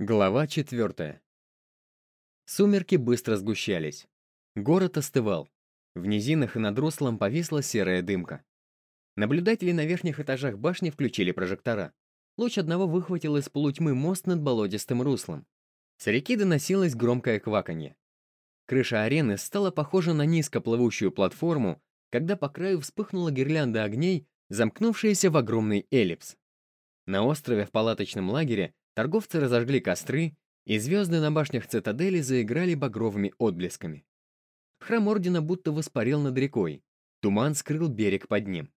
Глава четвертая. Сумерки быстро сгущались. Город остывал. В низинах и над руслом повисла серая дымка. Наблюдатели на верхних этажах башни включили прожектора. Луч одного выхватил из полутьмы мост над болотистым руслом. С реки доносилось громкое кваканье. Крыша арены стала похожа на низко платформу, когда по краю вспыхнула гирлянда огней, замкнувшаяся в огромный эллипс. На острове в палаточном лагере Торговцы разожгли костры, и звезды на башнях цитадели заиграли багровыми отблесками. Храм Ордена будто воспарил над рекой. Туман скрыл берег под ним.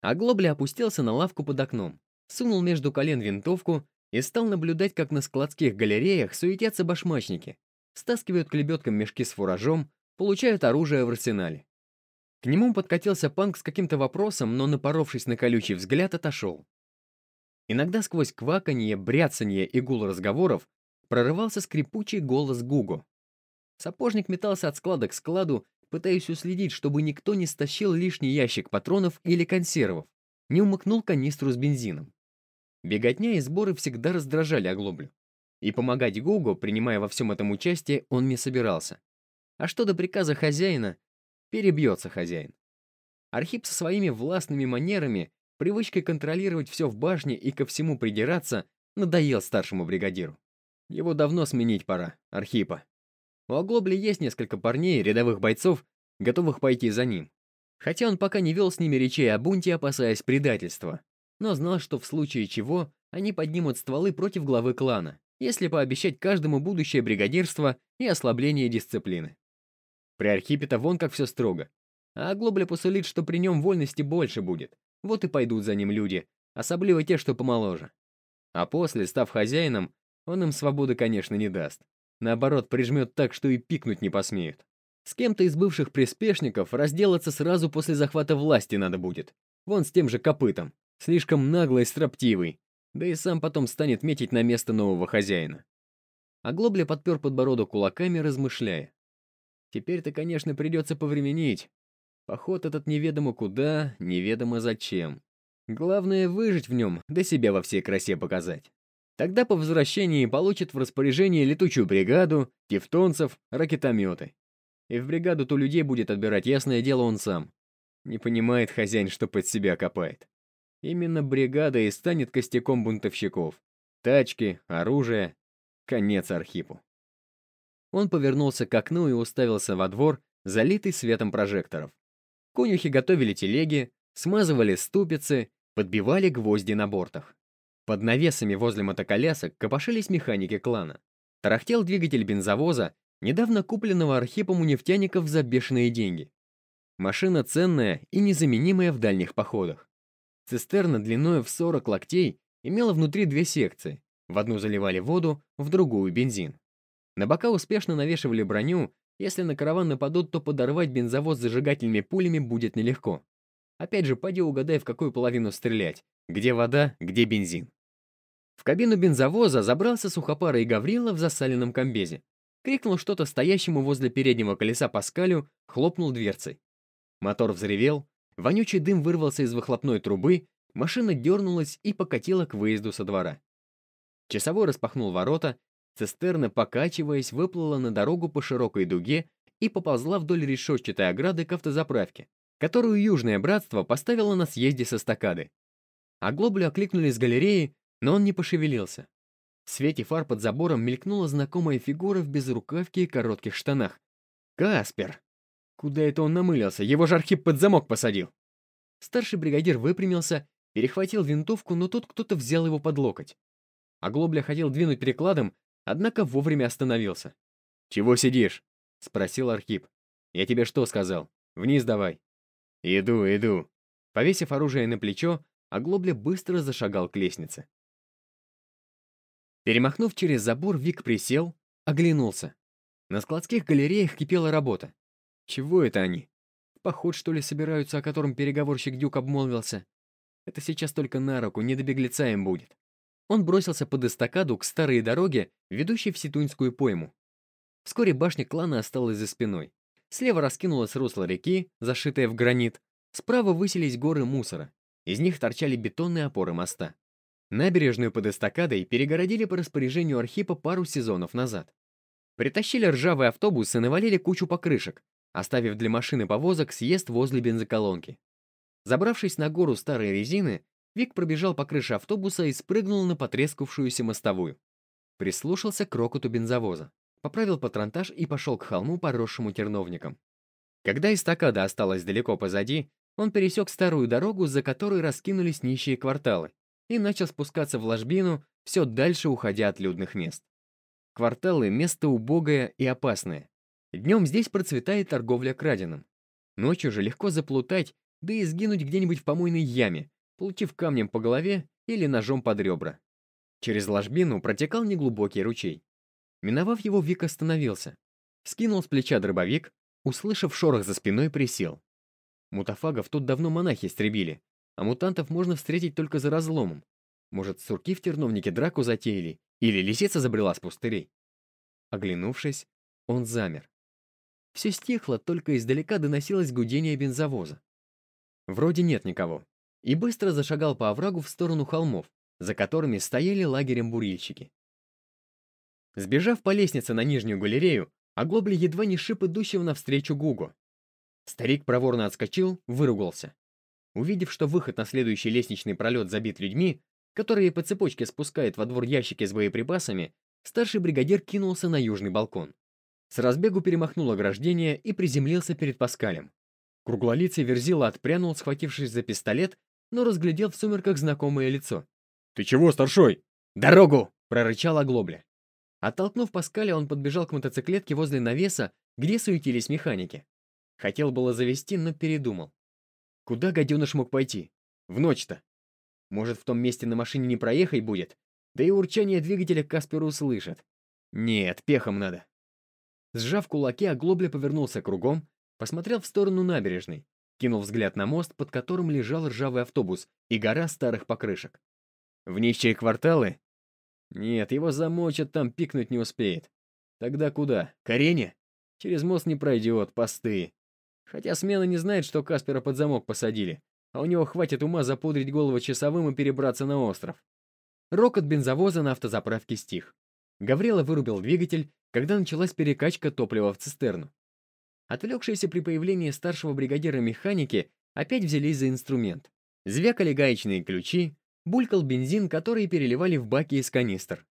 А Глобля опустился на лавку под окном, сунул между колен винтовку и стал наблюдать, как на складских галереях суетятся башмачники, стаскивают к лебедкам мешки с фуражом, получают оружие в арсенале. К нему подкатился панк с каким-то вопросом, но, напоровшись на колючий взгляд, отошел. Иногда сквозь кваканье, бряцанье и гул разговоров прорывался скрипучий голос Гугу. Сапожник метался от склада к складу, пытаясь уследить, чтобы никто не стащил лишний ящик патронов или консервов, не умыкнул канистру с бензином. Беготня и сборы всегда раздражали оглоблю. И помогать Гугу, принимая во всем этом участие, он не собирался. А что до приказа хозяина, перебьется хозяин. Архип со своими властными манерами Привычкой контролировать все в башне и ко всему придираться надоел старшему бригадиру. Его давно сменить пора, Архипа. У Оглобли есть несколько парней, рядовых бойцов, готовых пойти за ним. Хотя он пока не вел с ними речей о бунте, опасаясь предательства. Но знал, что в случае чего они поднимут стволы против главы клана, если пообещать каждому будущее бригадирство и ослабление дисциплины. При Архипе-то вон как все строго. А Оглобля посулит, что при нем вольности больше будет. Вот и пойдут за ним люди, особливо те, что помоложе. А после, став хозяином, он им свободы, конечно, не даст. Наоборот, прижмет так, что и пикнуть не посмеют. С кем-то из бывших приспешников разделаться сразу после захвата власти надо будет. Вон с тем же копытом. Слишком наглый и строптивый. Да и сам потом станет метить на место нового хозяина. А Глобля подпер подбородок кулаками, размышляя. Теперь-то, конечно, придется повременить, Поход этот неведомо куда, неведомо зачем. Главное выжить в нем, да себя во всей красе показать. Тогда по возвращении получит в распоряжение летучую бригаду, тевтонцев, ракетометы. И в бригаду то людей будет отбирать, ясное дело, он сам. Не понимает хозяин, что под себя копает. Именно бригада и станет костяком бунтовщиков. Тачки, оружие. Конец Архипу. Он повернулся к окну и уставился во двор, залитый светом прожекторов. Конюхи готовили телеги, смазывали ступицы, подбивали гвозди на бортах. Под навесами возле мотоколясок копошились механики клана. Тарахтел двигатель бензовоза, недавно купленного Архипом у нефтяников за бешеные деньги. Машина ценная и незаменимая в дальних походах. Цистерна длиной в 40 локтей имела внутри две секции. В одну заливали воду, в другую — бензин. На бока успешно навешивали броню если на караван нападут, то подорвать бензовоз зажигательными пулями будет нелегко. Опять же, поди угадай, в какую половину стрелять. Где вода, где бензин. В кабину бензовоза забрался сухопарый Гаврила в засаленном комбезе. Крикнул что-то стоящему возле переднего колеса Паскалю, хлопнул дверцей. Мотор взревел, вонючий дым вырвался из выхлопной трубы, машина дернулась и покатила к выезду со двора. Часовой распахнул ворота, Цистерна, покачиваясь, выплыла на дорогу по широкой дуге и поползла вдоль решетчатой ограды к автозаправке, которую Южное Братство поставило на съезде со стакады. А Глоблю окликнули с галереи, но он не пошевелился. В свете фар под забором мелькнула знакомая фигура в безрукавке и коротких штанах. «Каспер!» Куда это он намылился? Его же Архип под замок посадил. Старший бригадир выпрямился, перехватил винтовку, но тут кто-то взял его под локоть. А Глобля хотел двинуть перекладом, однако вовремя остановился. «Чего сидишь?» — спросил Архип. «Я тебе что сказал? Вниз давай». «Иду, иду». Повесив оружие на плечо, Оглобля быстро зашагал к лестнице. Перемахнув через забор, Вик присел, оглянулся. На складских галереях кипела работа. Чего это они? Поход, что ли, собираются, о котором переговорщик Дюк обмолвился? Это сейчас только на руку, не до беглеца им будет. Он бросился под эстакаду к старой дороге, ведущей в Ситуньскую пойму. Вскоре башня клана осталась за спиной. Слева раскинулось русло реки, зашитое в гранит. Справа высились горы мусора. Из них торчали бетонные опоры моста. Набережную под эстакадой перегородили по распоряжению Архипа пару сезонов назад. Притащили ржавый автобус и навалили кучу покрышек, оставив для машины повозок съезд возле бензоколонки. Забравшись на гору старой резины, Вик пробежал по крыше автобуса и спрыгнул на потрескавшуюся мостовую. Прислушался к рокоту бензовоза, поправил патронтаж и пошел к холму, поросшему терновником. Когда эстакада осталась далеко позади, он пересек старую дорогу, за которой раскинулись нищие кварталы, и начал спускаться в ложбину, все дальше уходя от людных мест. Кварталы — место убогое и опасное. Днем здесь процветает торговля краденым. Ночью же легко заплутать, да и сгинуть где-нибудь в помойной яме, получив камнем по голове или ножом под ребра. Через ложбину протекал неглубокий ручей. Миновав его, Вик остановился. Скинул с плеча дробовик, услышав шорох за спиной, присел. Мутафагов тут давно монахи истребили, а мутантов можно встретить только за разломом. Может, сурки в терновнике драку затеяли, или лисица забрела с пустырей. Оглянувшись, он замер. Все стихло, только издалека доносилось гудение бензовоза. Вроде нет никого. И быстро зашагал по оврагу в сторону холмов, за которыми стояли лагерем бурильщики. Сбежав по лестнице на нижнюю галерею, Оглобли едва не шип идущего навстречу Гугу. Старик проворно отскочил, выругался. Увидев, что выход на следующий лестничный пролет забит людьми, которые по цепочке спускают во двор ящики с боеприпасами, старший бригадир кинулся на южный балкон. С разбегу перемахнул ограждение и приземлился перед Паскалем. Круглолицый Верзила отпрянул, схватившись за пистолет, но разглядел в сумерках знакомое лицо. «Ты чего, старшой?» «Дорогу!» — прорычал Оглобля. Оттолкнув Паскаля, он подбежал к мотоциклетке возле навеса, где суетились механики. Хотел было завести, но передумал. Куда гаденыш мог пойти? В ночь-то. Может, в том месте на машине не проехать будет? Да и урчание двигателя Касперу услышат. Нет, пехом надо. Сжав кулаки, Оглобля повернулся кругом, посмотрел в сторону набережной, кинул взгляд на мост, под которым лежал ржавый автобус и гора старых покрышек. В нищие кварталы? Нет, его замочат, там пикнуть не успеет. Тогда куда? К арене? Через мост не пройдет, посты. Хотя смена не знает, что Каспера под замок посадили, а у него хватит ума запудрить голову часовым и перебраться на остров. Рокот бензовоза на автозаправке стих. Гаврила вырубил двигатель, когда началась перекачка топлива в цистерну. Отвлекшиеся при появлении старшего бригадира механики опять взялись за инструмент. Звякали гаечные ключи, булькал бензин, который переливали в баки из канистр.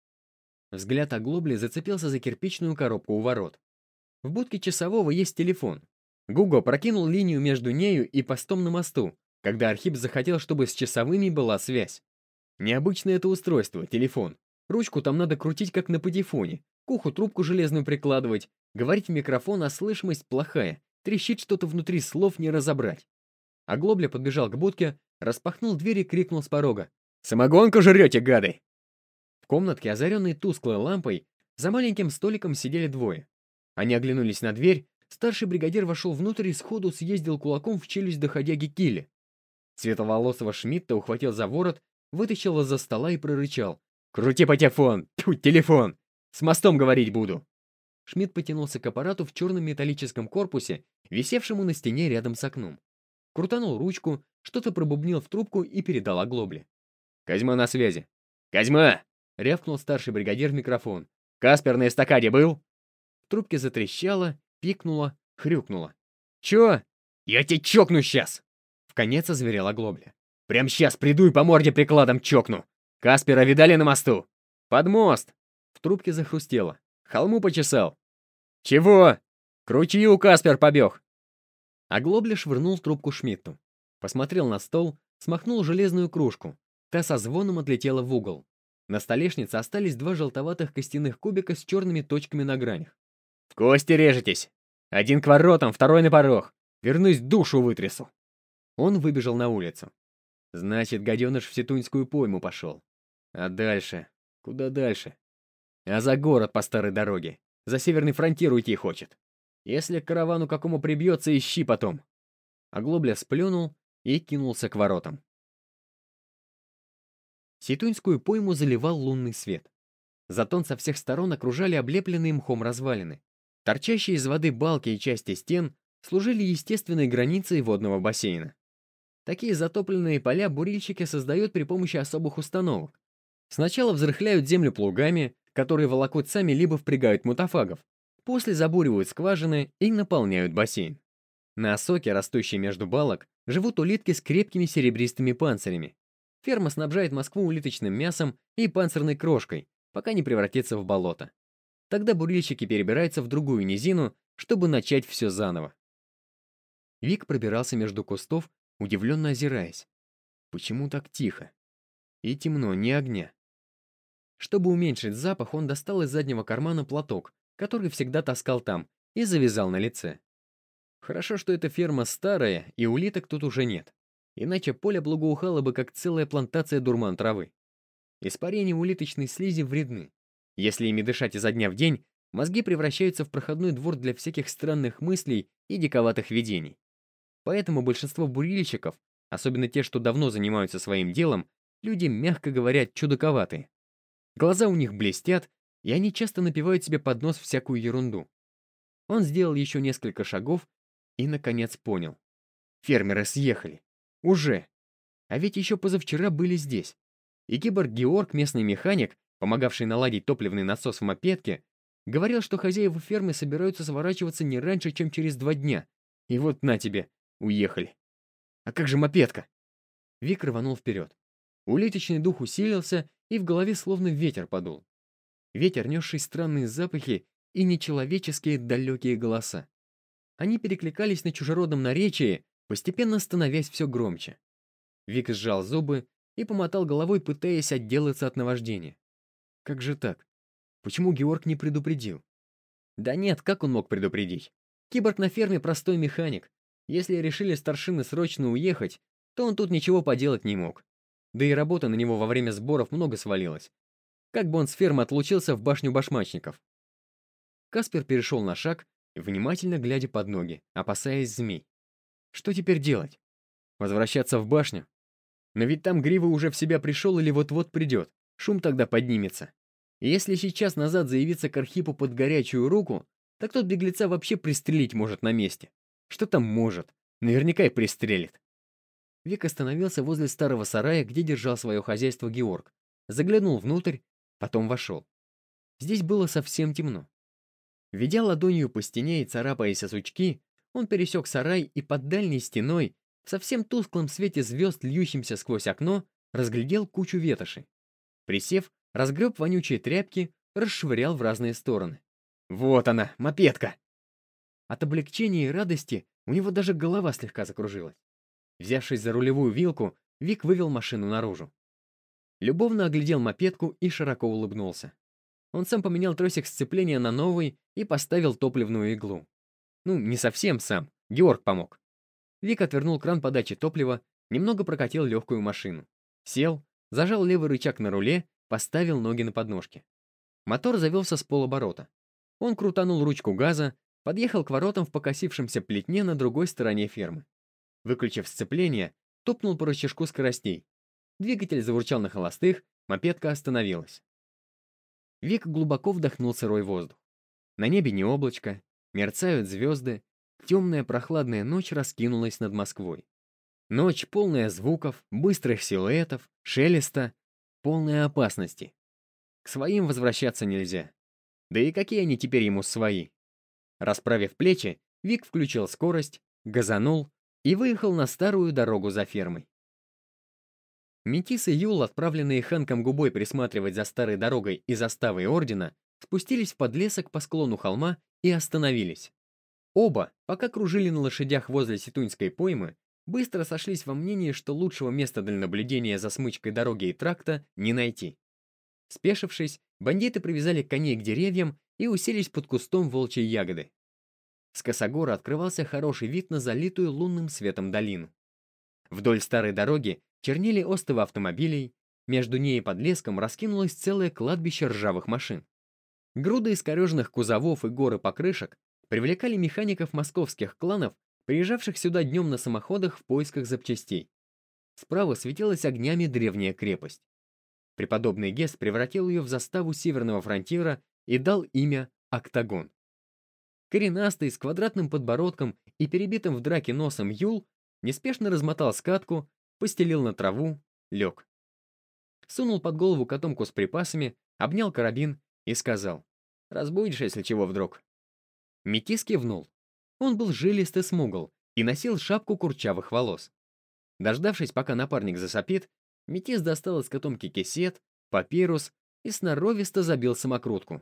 Взгляд оглобли зацепился за кирпичную коробку у ворот. В будке часового есть телефон. Гуго прокинул линию между нею и постом на мосту, когда Архип захотел, чтобы с часовыми была связь. Необычное это устройство, телефон. Ручку там надо крутить, как на патефоне, к уху трубку железную прикладывать, говорить в микрофон, а слышимость плохая, трещит что-то внутри, слов не разобрать. Оглобля подбежал к будке, распахнул дверь и крикнул с порога. «Самогонку жрете, гады!» В комнатке, озаренной тусклой лампой, за маленьким столиком сидели двое. Они оглянулись на дверь, старший бригадир вошел внутрь и сходу съездил кулаком в челюсть доходяги Килли. Светловолосого Шмидта ухватил за ворот, вытащил из-за стола и прорычал. «Крути патефон! Тьфу, телефон! С мостом говорить буду!» Шмидт потянулся к аппарату в черном металлическом корпусе, висевшему на стене рядом с окном. Крутанул ручку, что-то пробубнил в трубку и передал оглобле. «Козьма на связи». «Козьма!» — рявкнул старший бригадир в микрофон. «Каспер на эстакаде был?» В трубке затрещало, пикнуло, хрюкнуло. «Чё? Я тебя чокну сейчас!» В конец озверел оглобля. «Прям сейчас приду и по морде прикладом чокну! Каспера видали на мосту?» «Под мост!» В трубке захрустело. Холму почесал. «Чего?» «К ручью Каспер побег!» Оглобля швырнул трубку Шмидту. Посмотрел на стол, смахнул железную кружку. Та со звоном отлетела в угол. На столешнице остались два желтоватых костяных кубика с черными точками на гранях. «В кости режетесь! Один к воротам, второй на порог! Вернусь, душу вытрясу!» Он выбежал на улицу. Значит, гаденыш в Сетуньскую пойму пошел. А дальше? Куда дальше? А за город по старой дороге. За северный фронтир уйти хочет. Если к каравану какому прибьется, ищи потом. Оглобля сплюнул и кинулся к воротам. Ситуньскую пойму заливал лунный свет. Затон со всех сторон окружали облепленные мхом развалины. Торчащие из воды балки и части стен служили естественной границей водного бассейна. Такие затопленные поля бурильщики создают при помощи особых установок, Сначала взрыхляют землю плугами, которые волокут сами либо впрягают мутафагов, после забуривают скважины и наполняют бассейн. На осоке, растущей между балок, живут улитки с крепкими серебристыми панцирями. Ферма снабжает Москву улиточным мясом и панцирной крошкой, пока не превратится в болото. Тогда бурильщики перебираются в другую низину, чтобы начать все заново. Вик пробирался между кустов, удивленно озираясь. Почему так тихо? И темно, ни огня. Чтобы уменьшить запах, он достал из заднего кармана платок, который всегда таскал там, и завязал на лице. Хорошо, что эта ферма старая, и улиток тут уже нет. Иначе поле благоухало бы, как целая плантация дурман травы. Испарения улиточной слизи вредны. Если ими дышать изо дня в день, мозги превращаются в проходной двор для всяких странных мыслей и диковатых видений. Поэтому большинство бурильщиков, особенно те, что давно занимаются своим делом, люди, мягко говоря, чудаковатые. Глаза у них блестят, и они часто напивают себе под нос всякую ерунду. Он сделал еще несколько шагов и, наконец, понял. Фермеры съехали. Уже. А ведь еще позавчера были здесь. И киборг Георг, местный механик, помогавший наладить топливный насос в мопедке, говорил, что хозяева фермы собираются сворачиваться не раньше, чем через два дня. И вот на тебе, уехали. А как же мопедка? Вик рванул вперед. Улиточный дух усилился, и в голове словно ветер подул. Ветер, несший странные запахи и нечеловеческие далекие голоса. Они перекликались на чужеродном наречии, постепенно становясь все громче. Вик сжал зубы и помотал головой, пытаясь отделаться от наваждения. Как же так? Почему Георг не предупредил? Да нет, как он мог предупредить? Киборг на ферме простой механик. Если решили старшины срочно уехать, то он тут ничего поделать не мог. Да и работа на него во время сборов много свалилась. Как бы он с фермы отлучился в башню башмачников. Каспер перешел на шаг внимательно глядя под ноги, опасаясь змей. Что теперь делать? Возвращаться в башню? Но ведь там Грива уже в себя пришел или вот-вот придет. Шум тогда поднимется. Если сейчас назад заявиться к Архипу под горячую руку, так тот беглеца вообще пристрелить может на месте. Что там может? Наверняка и пристрелит. Вик остановился возле старого сарая, где держал свое хозяйство Георг. Заглянул внутрь, потом вошел. Здесь было совсем темно. Ведя ладонью по стене и царапаясь о сучки, он пересек сарай и под дальней стеной, в совсем тусклом свете звезд, льющимся сквозь окно, разглядел кучу ветоши. Присев, разгреб вонючие тряпки, расшвырял в разные стороны. «Вот она, мопедка!» От облегчения и радости у него даже голова слегка закружилась. Взявшись за рулевую вилку, Вик вывел машину наружу. Любовно оглядел мопедку и широко улыбнулся. Он сам поменял тросик сцепления на новый и поставил топливную иглу. Ну, не совсем сам, Георг помог. Вик отвернул кран подачи топлива, немного прокатил легкую машину. Сел, зажал левый рычаг на руле, поставил ноги на подножки. Мотор завелся с полоборота. Он крутанул ручку газа, подъехал к воротам в покосившемся плетне на другой стороне фермы. Выключив сцепление, топнул по рычажку скоростей. Двигатель заурчал на холостых, мопедка остановилась. Вик глубоко вдохнул сырой воздух. На небе не облачко, мерцают звезды, темная прохладная ночь раскинулась над Москвой. Ночь полная звуков, быстрых силуэтов, шелеста, полная опасности. К своим возвращаться нельзя. Да и какие они теперь ему свои? Расправив плечи, Вик включил скорость, газанул и выехал на старую дорогу за фермой. Метис и Юл, отправленные Хэнком Губой присматривать за старой дорогой и заставой Ордена, спустились в подлесок по склону холма и остановились. Оба, пока кружили на лошадях возле Ситуньской поймы, быстро сошлись во мнении, что лучшего места для наблюдения за смычкой дороги и тракта не найти. Спешившись, бандиты привязали коней к деревьям и уселись под кустом волчьей ягоды. С косогора открывался хороший вид на залитую лунным светом долину. Вдоль старой дороги чернели остовы автомобилей, между ней и подлеском раскинулось целое кладбище ржавых машин. Груды искореженных кузовов и горы покрышек привлекали механиков московских кланов, приезжавших сюда днем на самоходах в поисках запчастей. Справа светилась огнями древняя крепость. Преподобный Гес превратил ее в заставу северного фронтира и дал имя Октагон. Коренастый, с квадратным подбородком и перебитым в драке носом Юл неспешно размотал скатку постелил на траву, лег. сунул под голову котомку с припасами, обнял карабин и сказал, «Разбудишь, если чего вдруг». Метис кивнул. Он был жилист и смугл и носил шапку курчавых волос. Дождавшись, пока напарник засопит, Метис достал из котомки кисет, папирус и сноровисто забил самокрутку.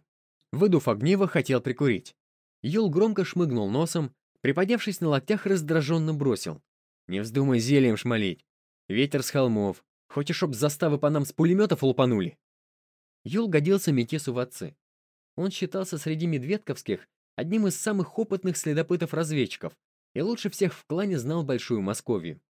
Выдув огнево, хотел прикурить. Юл громко шмыгнул носом, приподнявшись на локтях, раздраженно бросил. «Не вздумай зельем шмалить. Ветер с холмов. Хочешь, чтоб заставы по нам с пулеметов лупанули?» Юл годился Метису в отцы. Он считался среди медведковских одним из самых опытных следопытов-разведчиков и лучше всех в клане знал Большую Московию.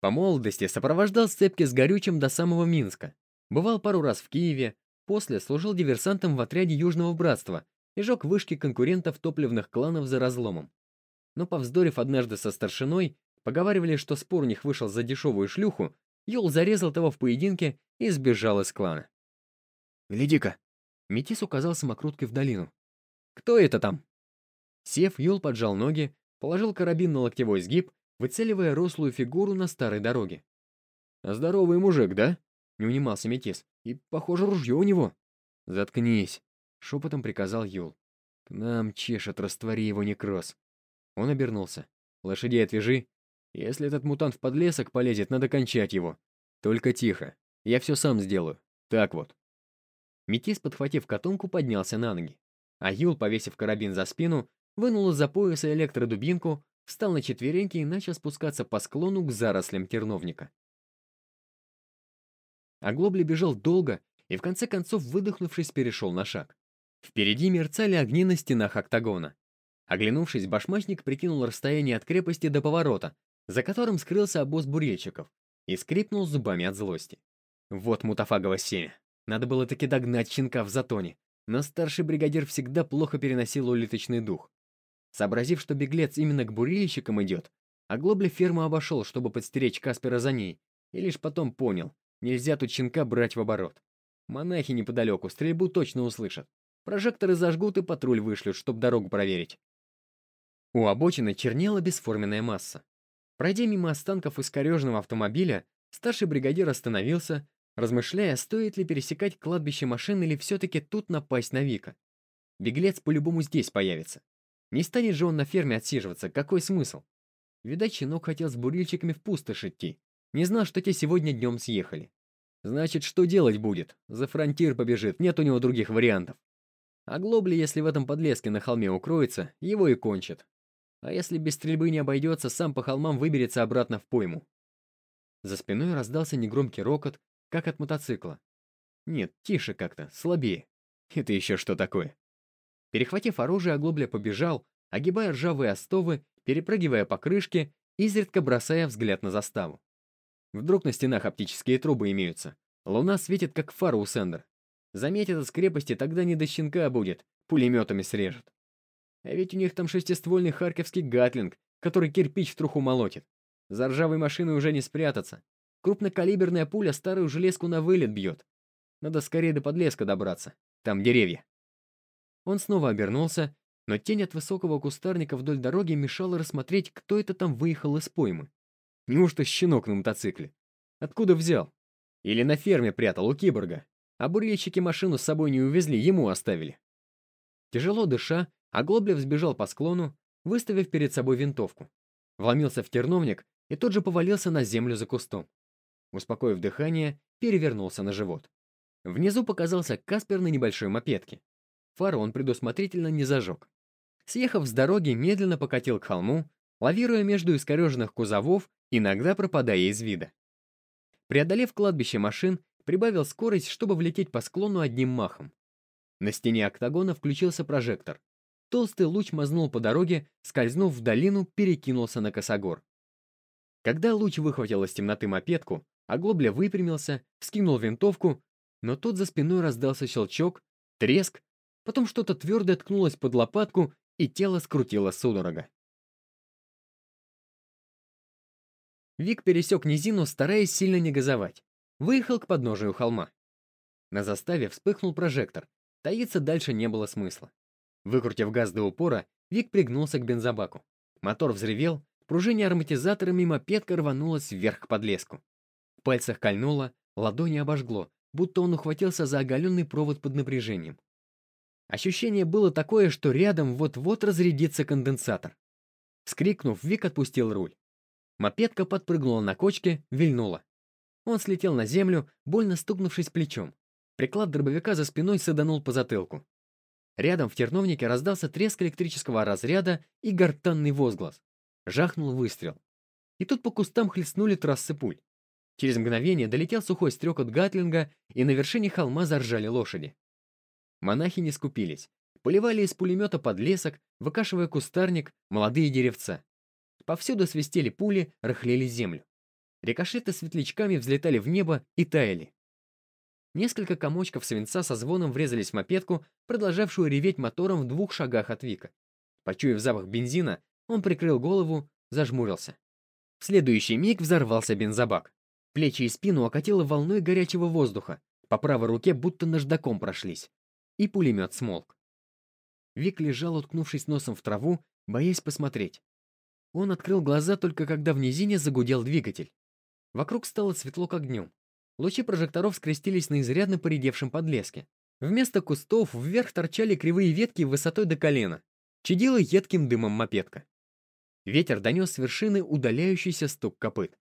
По молодости сопровождал сцепки с горючим до самого Минска. Бывал пару раз в Киеве, после служил диверсантом в отряде Южного Братства и жег вышки конкурентов топливных кланов за разломом. Но повздорив однажды со старшиной, поговаривали, что спор у них вышел за дешевую шлюху, Юл зарезал того в поединке и сбежал из клана. «Гляди-ка!» Метис указал самокруткой в долину. «Кто это там?» Сев, Юл поджал ноги, положил карабин на локтевой сгиб, выцеливая рослую фигуру на старой дороге. «Здоровый мужик, да?» — не унимался Метис. «И, похоже, ружье у него». «Заткнись!» — шепотом приказал Юл. «К нам чешет, раствори его некроз». Он обернулся. «Лошадей отвяжи. Если этот мутант в подлесок полезет, надо кончать его. Только тихо. Я все сам сделаю. Так вот». Метис, подхватив котомку, поднялся на ноги. А Юл, повесив карабин за спину, вынул из-за пояса электродубинку, встал на четвереньки и начал спускаться по склону к зарослям терновника. Оглобли бежал долго и, в конце концов, выдохнувшись, перешел на шаг. Впереди мерцали огни на стенах октагона. Оглянувшись, башмачник прикинул расстояние от крепости до поворота, за которым скрылся обоз бурельщиков, и скрипнул зубами от злости. Вот мутафагово семя. Надо было таки догнать щенка в затоне, но старший бригадир всегда плохо переносил улиточный дух. Сообразив, что беглец именно к бурильщикам идет, Оглобля ферму обошел, чтобы подстеречь Каспера за ней, и лишь потом понял, нельзя тут щенка брать в оборот. Монахи неподалеку стрельбу точно услышат. Прожекторы зажгут и патруль вышлют, чтобы дорогу проверить. У обочины чернела бесформенная масса. Пройдя мимо останков искореженного автомобиля, старший бригадир остановился, размышляя, стоит ли пересекать кладбище машин или все-таки тут напасть на Вика. Беглец по-любому здесь появится. Не станет же он на ферме отсиживаться, какой смысл? Видать, щенок хотел с бурильщиками в пустошь идти. Не знал, что те сегодня днем съехали. Значит, что делать будет? За фронтир побежит, нет у него других вариантов. А Глобли, если в этом подлеске на холме укроется, его и кончат. А если без стрельбы не обойдется, сам по холмам выберется обратно в пойму. За спиной раздался негромкий рокот, как от мотоцикла. Нет, тише как-то, слабее. Это еще что такое? Перехватив оружие, Оглобля побежал, огибая ржавые остовы, перепрыгивая по крышке, изредка бросая взгляд на заставу. Вдруг на стенах оптические трубы имеются. Луна светит, как фара у Сендер. Заметит из крепости, тогда не до щенка будет, пулеметами срежет. А ведь у них там шестиствольный харьковский гатлинг, который кирпич в труху молотит. За ржавой машиной уже не спрятаться. Крупнокалиберная пуля старую железку на вылет бьет. Надо скорее до подлеска добраться. Там деревья. Он снова обернулся, но тень от высокого кустарника вдоль дороги мешала рассмотреть, кто это там выехал из поймы. Неужто щенок на мотоцикле? Откуда взял? Или на ферме прятал у киборга? А бурильщики машину с собой не увезли, ему оставили. Тяжело дыша, Оглоблев сбежал по склону, выставив перед собой винтовку. Вломился в терновник и тут же повалился на землю за кустом. Успокоив дыхание, перевернулся на живот. Внизу показался Каспер на небольшой мопедке. Фару он предусмотрительно не зажег. Съехав с дороги, медленно покатил к холму, лавируя между искореженных кузовов, иногда пропадая из вида. Преодолев кладбище машин, прибавил скорость, чтобы влететь по склону одним махом. На стене октагона включился прожектор. Толстый луч мазнул по дороге, скользнув в долину, перекинулся на косогор. Когда луч выхватил из темноты мопедку, Оглобля выпрямился, вскинул винтовку, но тут за спиной раздался щелчок, треск, Потом что-то твердое ткнулось под лопатку, и тело скрутило судорога. Вик пересек низину, стараясь сильно не газовать. Выехал к подножию холма. На заставе вспыхнул прожектор. Таиться дальше не было смысла. Выкрутив газ до упора, Вик пригнулся к бензобаку. Мотор взревел, пружине ароматизатора мимо петка рванулась вверх к подлеску. В пальцах кольнуло, ладони обожгло, будто он ухватился за оголенный провод под напряжением. Ощущение было такое, что рядом вот-вот разрядится конденсатор. Вскрикнув, Вик отпустил руль. Мопедка подпрыгнула на кочке, вильнула. Он слетел на землю, больно стукнувшись плечом. Приклад дробовика за спиной саданул по затылку. Рядом в терновнике раздался треск электрического разряда и гортанный возглас. Жахнул выстрел. И тут по кустам хлестнули трассы пуль. Через мгновение долетел сухой стрекот Гатлинга, и на вершине холма заржали лошади. Монахи не скупились. Поливали из пулемета подлесок, выкашивая кустарник, молодые деревца. Повсюду свистели пули, рыхлели землю. Рикошеты светлячками взлетали в небо и таяли. Несколько комочков свинца со звоном врезались в мопедку, продолжавшую реветь мотором в двух шагах от Вика. Почуяв запах бензина, он прикрыл голову, зажмурился. В следующий миг взорвался бензобак. Плечи и спину окатило волной горячего воздуха, по правой руке будто наждаком прошлись. И пулемет смолк. Вик лежал, уткнувшись носом в траву, боясь посмотреть. Он открыл глаза только когда в низине загудел двигатель. Вокруг стало светло как днем. Лучи прожекторов скрестились на изрядно поредевшем подлеске. Вместо кустов вверх торчали кривые ветки высотой до колена. Чадила едким дымом мопедка. Ветер донес с вершины удаляющийся стук копыт.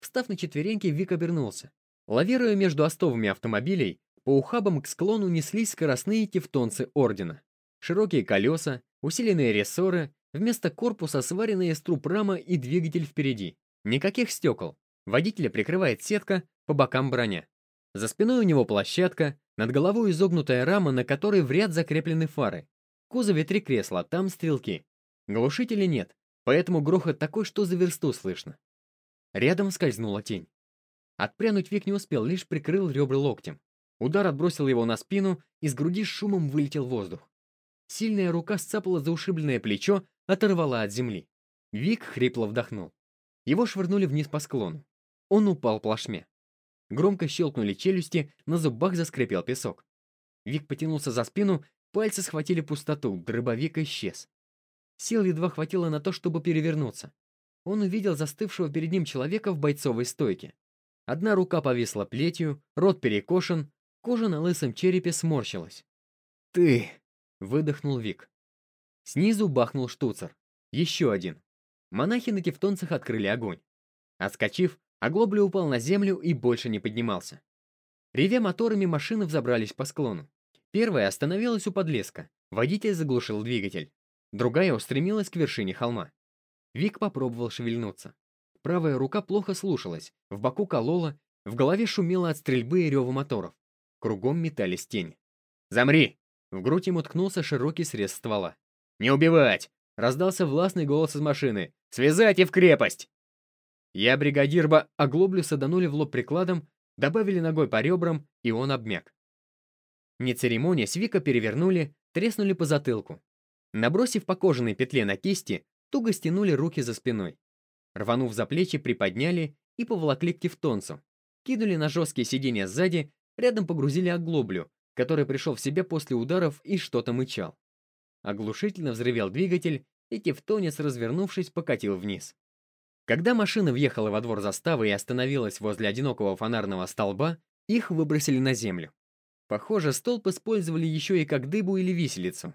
Встав на четвереньки, Вик обернулся. Лавируя между остовами автомобилей, по ухабам к склону неслись скоростные тевтонцы Ордена. Широкие колеса, усиленные рессоры, вместо корпуса сваренные из труб рама и двигатель впереди. Никаких стекол. Водителя прикрывает сетка, по бокам броня. За спиной у него площадка, над головой изогнутая рама, на которой в ряд закреплены фары. В кузове три кресла, там стрелки. Глушителя нет, поэтому грохот такой, что за версту слышно. Рядом скользнула тень. Отпрянуть Вик не успел, лишь прикрыл ребра локтем. Удар отбросил его на спину, из груди с шумом вылетел воздух. Сильная рука сцапала за ушибленное плечо, оторвала от земли. Вик хрипло вдохнул. Его швырнули вниз по склону. Он упал плашмя. Громко щелкнули челюсти, на зубах заскрипел песок. Вик потянулся за спину, пальцы схватили пустоту, дробовик исчез. Сил едва хватило на то, чтобы перевернуться. Он увидел застывшего перед ним человека в бойцовой стойке. Одна рука повисла плетью, рот перекошен, кожа на лысом черепе сморщилась. «Ты!» — выдохнул Вик. Снизу бахнул штуцер. Еще один. Монахи на тевтонцах открыли огонь. Отскочив, Оглобля упал на землю и больше не поднимался. Ревя моторами, машины взобрались по склону. Первая остановилась у подлеска. Водитель заглушил двигатель. Другая устремилась к вершине холма. Вик попробовал шевельнуться. Правая рука плохо слушалась, в боку колола, в голове шумело от стрельбы и рева моторов. Кругом метались тени. «Замри!» В грудь ему ткнулся широкий срез ствола. «Не убивать!» Раздался властный голос из машины. «Связать и в крепость!» Я бригадир ба оглоблю саданули в лоб прикладом, добавили ногой по ребрам, и он обмяк. Не церемонясь, Вика перевернули, треснули по затылку. Набросив по кожаной петле на кисти, туго стянули руки за спиной. Рванув за плечи, приподняли и поволокли к тевтонцу. Кинули на жесткие сиденья сзади, рядом погрузили оглоблю, который пришел в себя после ударов и что-то мычал. Оглушительно взрывел двигатель, и тевтонец, развернувшись, покатил вниз. Когда машина въехала во двор заставы и остановилась возле одинокого фонарного столба, их выбросили на землю. Похоже, столб использовали еще и как дыбу или виселицу.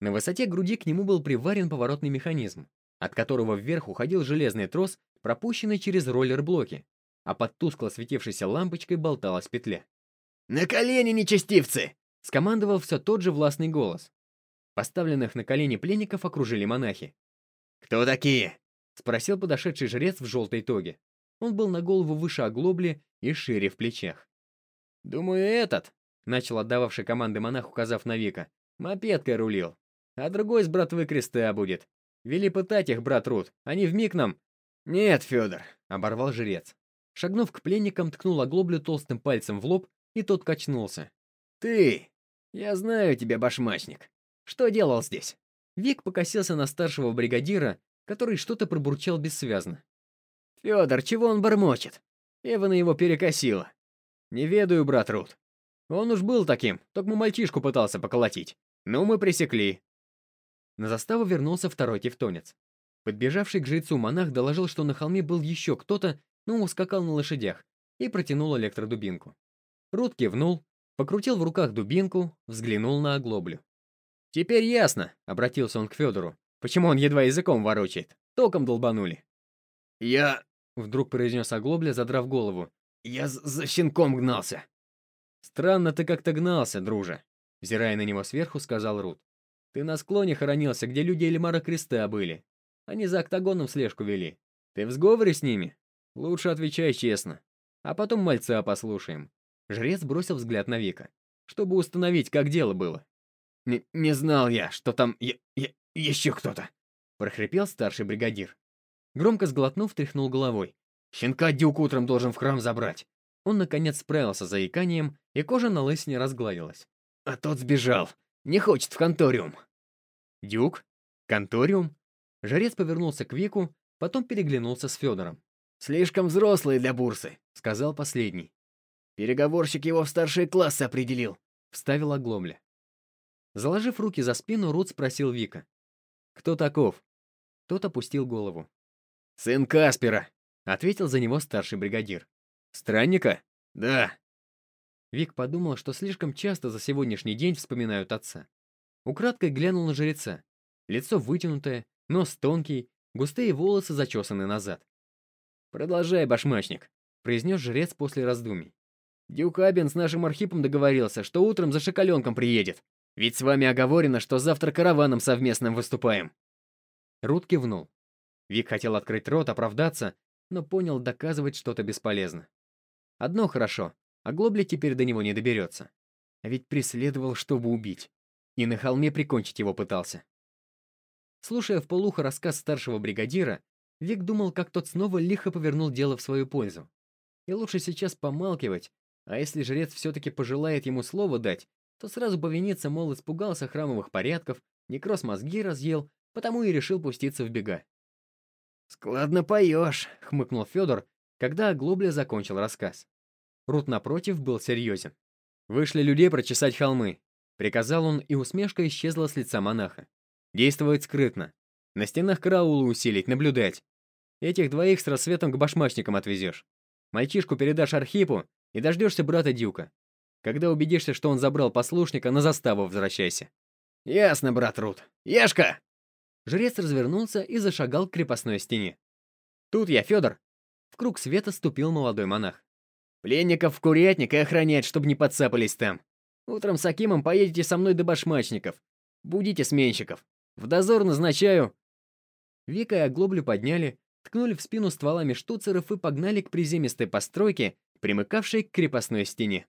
На высоте груди к нему был приварен поворотный механизм, от которого вверх уходил железный трос, пропущенный через роллер-блоки, а под тускло светившейся лампочкой болталась петля. «На колени, нечестивцы!» — скомандовал все тот же властный голос. Поставленных на колени пленников окружили монахи. «Кто такие?» — спросил подошедший жрец в желтой тоге. Он был на голову выше оглобли и шире в плечах. «Думаю, этот», — начал отдававший команды монах, указав на Вика, — «мопедкой рулил. А другой с братвы креста будет. Вели пытать их, брат Рут, они вмиг нам...» «Нет, Федор», — оборвал жрец. Шагнув к пленникам, ткнул оглоблю толстым пальцем в лоб, и тот качнулся. «Ты! Я знаю тебя, башмачник. Что делал здесь?» Вик покосился на старшего бригадира, который что-то пробурчал бессвязно. «Федор, чего он бормочет?» Эвана его перекосила. «Не ведаю, брат Рут. Он уж был таким, только мальчишку пытался поколотить. Ну, мы пресекли». На заставу вернулся второй тевтонец. Подбежавший к жрецу монах доложил, что на холме был еще кто-то, но ускакал на лошадях, и протянул электродубинку. Рут кивнул, покрутил в руках дубинку, взглянул на оглоблю. «Теперь ясно», — обратился он к Федору, «почему он едва языком ворочает. Током долбанули». «Я...» — вдруг произнес оглобля, задрав голову. «Я за щенком гнался». «Странно ты как-то гнался, друже», — взирая на него сверху, сказал Рут. «Ты на склоне хоронился, где люди Эльмара Креста были. Они за октагоном слежку вели. Ты в сговоре с ними? Лучше отвечай честно. А потом мальца послушаем». Жрец бросил взгляд на Вика, чтобы установить, как дело было. «Не, не знал я, что там я, я, еще кто-то», — прохрипел старший бригадир. Громко сглотнув, тряхнул головой. «Щенка Дюк утром должен в храм забрать». Он, наконец, справился с заиканием, и кожа на лысине разгладилась. «А тот сбежал. Не хочет в конториум». «Дюк? Конториум?» Жрец повернулся к Вику, потом переглянулся с Федором. «Слишком взрослый для бурсы», — сказал последний. «Переговорщик его в старшие классы определил», — вставил огломля. Заложив руки за спину, Рут спросил Вика. «Кто таков?» Тот опустил голову. «Сын Каспера», — ответил за него старший бригадир. «Странника?» «Да». Вик подумал, что слишком часто за сегодняшний день вспоминают отца. Украдкой глянул на жреца. Лицо вытянутое, нос тонкий, густые волосы зачесаны назад. «Продолжай, башмачник», — произнес жрец после раздумий. «Дюк Абин с нашим Архипом договорился, что утром за шоколенком приедет. Ведь с вами оговорено, что завтра караваном совместным выступаем». Рут кивнул. Вик хотел открыть рот, оправдаться, но понял, доказывать что-то бесполезно. Одно хорошо, а Глобли теперь до него не доберется. А ведь преследовал, чтобы убить. И на холме прикончить его пытался. Слушая в полухо рассказ старшего бригадира, Вик думал, как тот снова лихо повернул дело в свою пользу. И лучше сейчас помалкивать, а если жрец все-таки пожелает ему слово дать, то сразу повиниться, мол, испугался храмовых порядков, некроз мозги разъел, потому и решил пуститься в бега. «Складно поешь», — хмыкнул Федор, когда Оглобля закончил рассказ. Рут напротив был серьезен. «Вышли людей прочесать холмы», — приказал он, и усмешка исчезла с лица монаха. «Действовать скрытно. На стенах караулы усилить, наблюдать. Этих двоих с рассветом к башмачникам отвезешь. Мальчишку передашь Архипу и дождешься брата Дюка. Когда убедишься, что он забрал послушника, на заставу возвращайся». «Ясно, брат Рут. Ешка!» Жрец развернулся и зашагал к крепостной стене. «Тут я, Федор!» В круг света ступил молодой монах. «Пленников в курятник и охранять, чтобы не подцапались там. Утром с Акимом поедете со мной до башмачников. Будите сменщиков. В дозор назначаю...» Вика и оглоблю подняли, ткнули в спину стволами штуцеров и погнали к приземистой постройке, примыкавшей к крепостной стене.